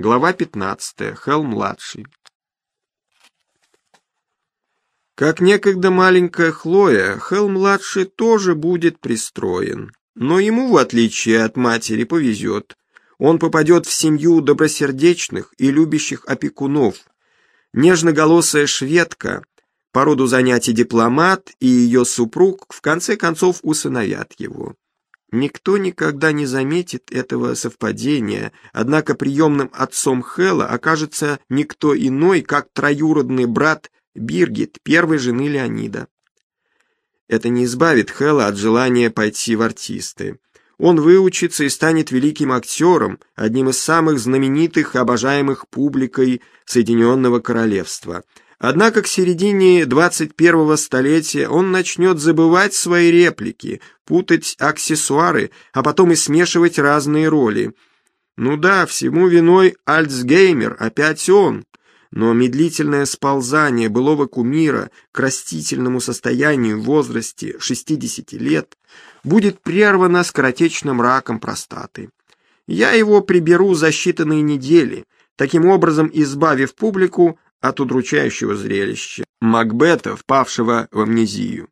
Глава 15. Хелл-младший. Как некогда маленькая Хлоя, Хелл-младший тоже будет пристроен. Но ему, в отличие от матери, повезет. Он попадет в семью добросердечных и любящих опекунов. Нежноголосая шведка, по роду занятий дипломат и ее супруг в конце концов усыновят его. Никто никогда не заметит этого совпадения, однако приемным отцом Хэла окажется никто иной, как троюродный брат Биргит, первой жены Леонида. Это не избавит Хэла от желания пойти в артисты. Он выучится и станет великим актером, одним из самых знаменитых и обожаемых публикой Соединенного Королевства – Однако к середине 21-го столетия он начнет забывать свои реплики, путать аксессуары, а потом и смешивать разные роли. Ну да, всему виной Альцгеймер, опять он. Но медлительное сползание былого кумира к растительному состоянию в возрасте 60 лет будет прервано скоротечным раком простаты. Я его приберу за считанные недели, таким образом избавив публику от удручающего зрелища Макбета, впавшего в амнезию.